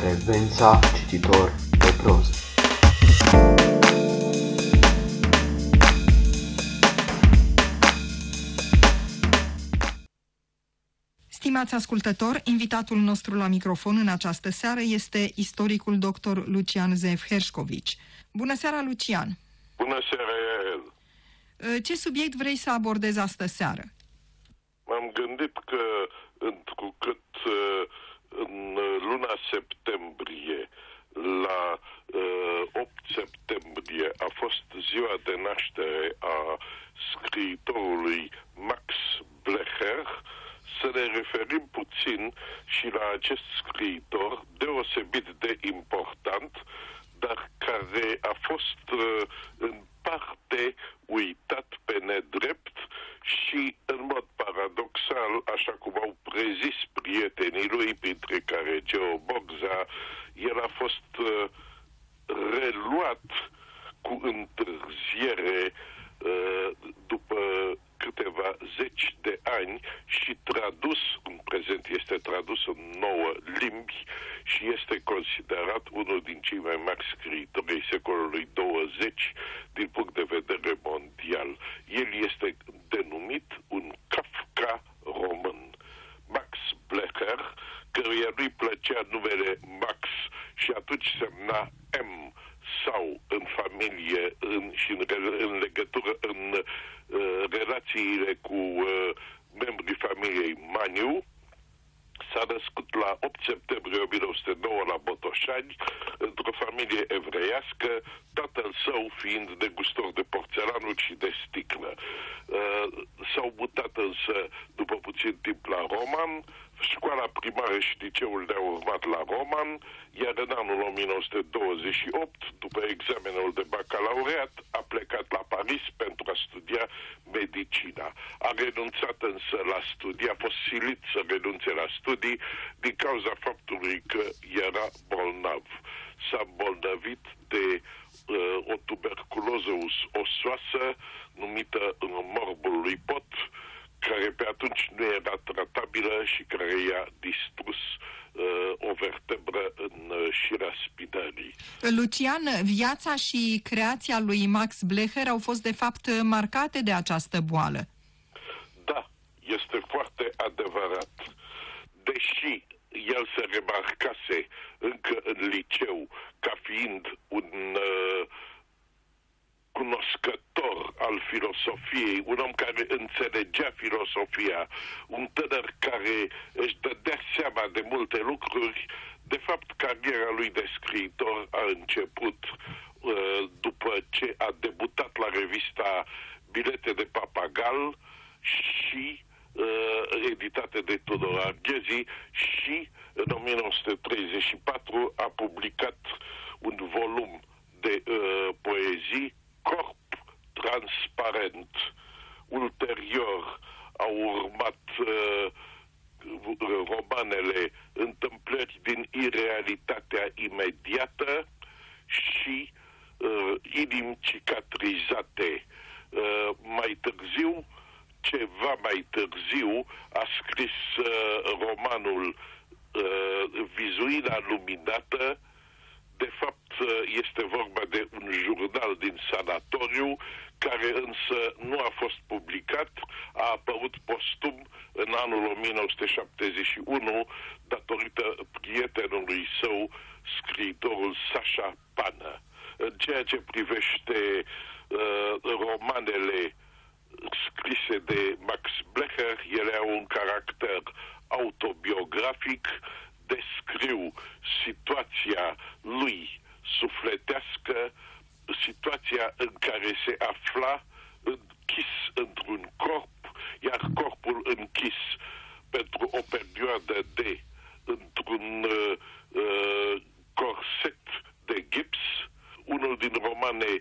Frecvența cititor de proză Stimați ascultători, invitatul nostru la microfon în această seară este istoricul dr. Lucian Zev Herșcovici. Bună seara, Lucian! Bună seara, Iael! Ce subiect vrei să abordezi astă seară? M-am gândit că, întrucât uh, în luna septembrie, la uh, 8 septembrie, a fost ziua de naștere a scriitorului Max Blecher, să ne referim puțin și la acest scriitor deosebit de important, dar care a fost uh, în parte uitat pe nedrept și, în mod paradoxal, așa cum au prezis prietenii lui, printre care Geo Bogza, el a fost uh, reluat cu întârziere uh, după câteva zeci de ani și tradus, în prezent este tradus în nouă limbi și este considerat unul din cei mai mari scriitori ai secolului 20 din punct de vedere mondial. El este denumit un Kafka român. Max Blecher, căruia nu-i plăcea numele Max și atunci semna M sau în familie în, și în, în legătură în uh, relațiile cu uh, membrii familiei Maniu, s-a născut la 8 septembrie 1909 la Botoșani, într-o familie evreiască, tatăl său fiind degustor de porțelanuri și de sticlă. Uh, s-au mutat însă după puțin timp la Roman, școala primară și liceul le-au urmat la Roman, iar în anul 1928, după examenul de bacalaureat, a plecat la Paris pentru a studia medicina. A renunțat însă la studii, a fost silit să renunțe la studii din cauza faptului că era bolnav. S-a bolnavit de uh, o tuberculoză osoasă numită morbul lui Pot, care pe atunci nu era tratabilă și care i-a distrus uh, o vertebră în uh, șirea spinării. Lucian, viața și creația lui Max Blecher au fost de fapt marcate de această boală. Da, este foarte adevărat. Deși el se remarcase încă în liceu ca fiind un uh, cunoscător al filosofiei, un om care înțelegea filosofia, un tânăr care își dădea seama de multe lucruri, de fapt cariera lui de scriitor a început uh, după ce a debutat la revista Bilete de Papagal și uh, editate de Tudor Arghezi și în 1934 a publicat un volum de uh, poezii corp transparent. Ulterior au urmat uh, romanele Întâmplări din irealitatea imediată și uh, Inim cicatrizate. Uh, mai târziu, ceva mai târziu, a scris uh, romanul uh, Vizuina luminată, de fapt, este vorba de un jurnal din sanatoriu, care însă nu a fost publicat, a apărut postum în anul 1971 datorită prietenului său, scriitorul Sasha Pană. În ceea ce privește uh, romanele scrise de Max Blecher, ele au un caracter autobiografic, descriu situația lui sufletească, situația în care se afla închis într-un corp, iar corpul închis pentru o perioadă de într-un uh, uh, corset de gips. Unul din romane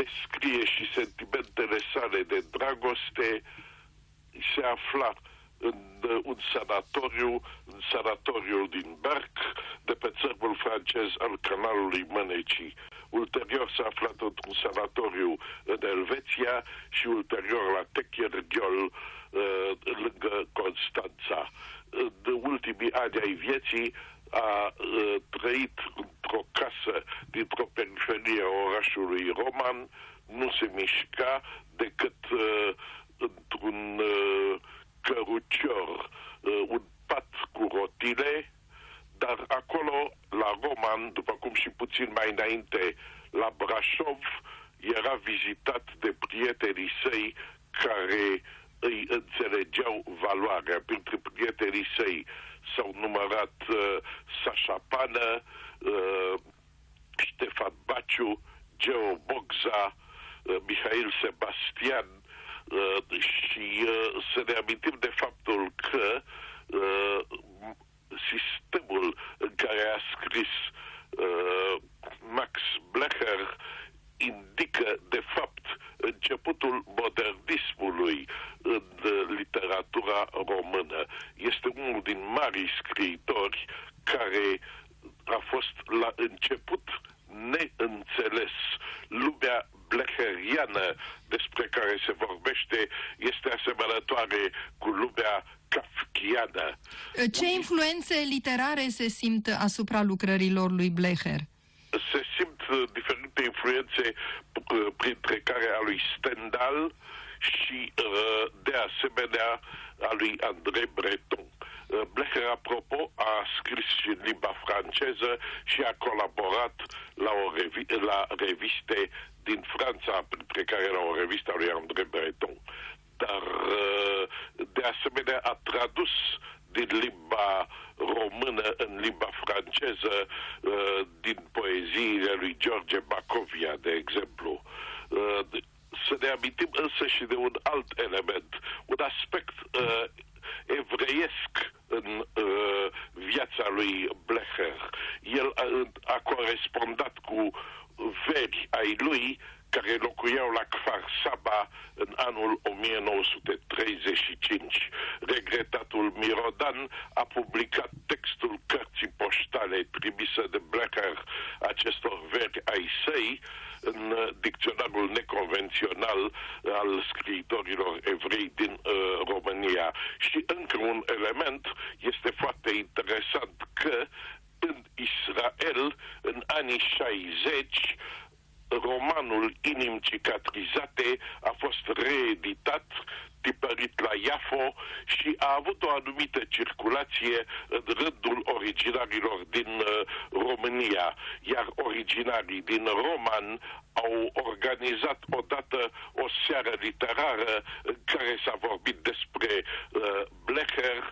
descrie și sentimentele sale de dragoste. Se afla în uh, un sanatoriu, în sanatoriul din Berck, de pe țărmul francez al canalului Mânecii. Ulterior s-a aflat într-un sanatoriu în Elveția și ulterior la Techierghiol, uh, lângă Constanța. În ultimii ani ai vieții a uh, trăit într-o casă dintr-o periferie a orașului roman, nu se mișca decât uh, într-un uh, cărucior, uh, un pat cu rotile, dar acolo, la Roman, după cum și puțin mai înainte, la Brașov, era vizitat de prietenii săi care îi înțelegeau valoarea. Printre prietenii săi s-au numărat uh, Sasha Pană, uh, Ștefan Baciu, Geo Bogza, uh, Mihail Sebastian uh, și uh, să ne amintim de faptul că uh, sistemul în care a scris uh, Max Blecher indică, de fapt, începutul modernismului în literatura română. Este unul din marii scriitori care a fost la început neînțeles. Lumea blecheriană despre care se vorbește este asemănătoare cu lumea kafkiană. Ce influențe literare se simt asupra lucrărilor lui Blecher? Se simt uh, diferite influențe, uh, printre care a lui Stendhal și, uh, de asemenea, a lui André Breton. Blecher, apropo, a scris și în limba franceză și a colaborat la, o revi- la reviste din Franța, printre care era o revistă a lui André Breton. Dar, de asemenea, a tradus din limba română în limba franceză din poeziile lui George Bacovia, de exemplu. Să ne amintim însă și de un alt element, un aspect evreiesc în uh, viața lui Blecher. El a, a corespondat cu veri ai lui care locuiau la Kfar Saba în anul 1935. Regretatul Mirodan a publicat textul cărții poștale trimisă de Blecher acestor veri ai săi în dicționarul neconvențional al scriitorilor evrei din uh, România. Și încă un element este foarte interesant că în Israel, în anii 60, romanul Inim cicatrizate a fost reeditat tipărit la Iafo și a avut o anumită circulație în rândul originarilor din uh, România, iar originarii din Roman au organizat odată o seară literară în care s-a vorbit despre uh, Blecher,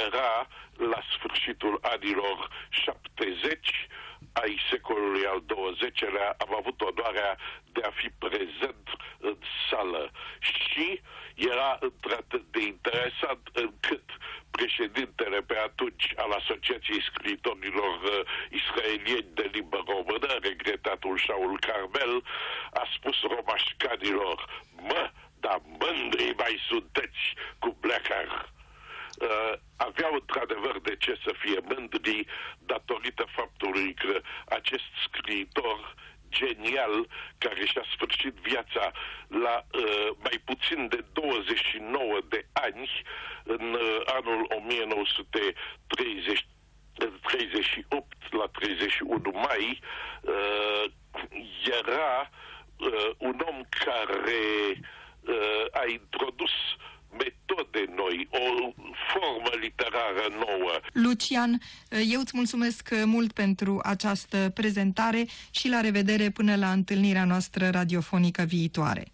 era la sfârșitul anilor 70 ai secolului al XX-lea am avut onoarea de a fi prezent în sală. Și era într-atât de interesant încât președintele pe atunci al Asociației Scriitorilor uh, Israelieni de limbă română, regretatul Shaul Carmel, a spus romașcanilor, mă, dar mândri mai sunteți cu Blecher uh, aveau într-adevăr de ce să fie mândri datorită faptului că acest scriitor genial care și-a sfârșit viața la uh, mai puțin de 29 de ani în uh, anul 1930 38 la 31 mai uh, era uh, un om care uh, a introdus metode noi, o formă literară nouă. Lucian, eu îți mulțumesc mult pentru această prezentare și la revedere până la întâlnirea noastră radiofonică viitoare.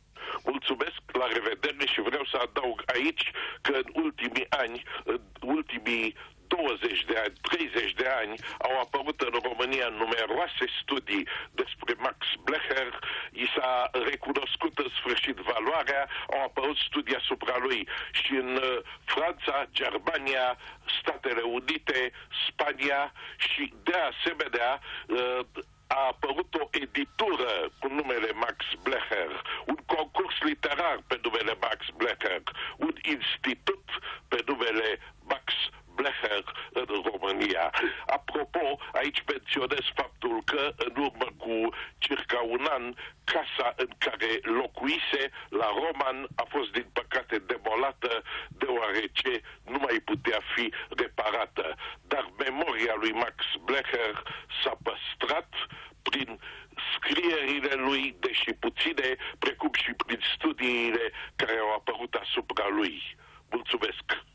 Mulțumesc, la revedere și vreau să adaug aici că în ultimii ani, în ultimii 20 de ani, 30 de ani, au apărut în România numeroase studii despre Max Blecher, i s-a recunoscut în sfârșit valoarea, au apărut studii asupra lui. Și în uh, Franța, Germania, Statele Unite, Spania și de asemenea uh, a apărut o editură cu numele Max Blecher, un concurs literar pe numele Max Blecher, un institut pe numele Max Blecher în România. Apropo, aici menționez faptul că în urmă cu circa un an, casa în care locuise la Roman a fost din păcate demolată deoarece nu mai putea fi reparată. Dar memoria lui Max Blecher s-a păstrat prin scrierile lui, deși puține, precum și prin studiile care au apărut asupra lui. Mulțumesc!